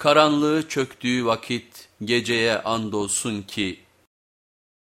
Karanlığı çöktüğü vakit geceye andolsun ki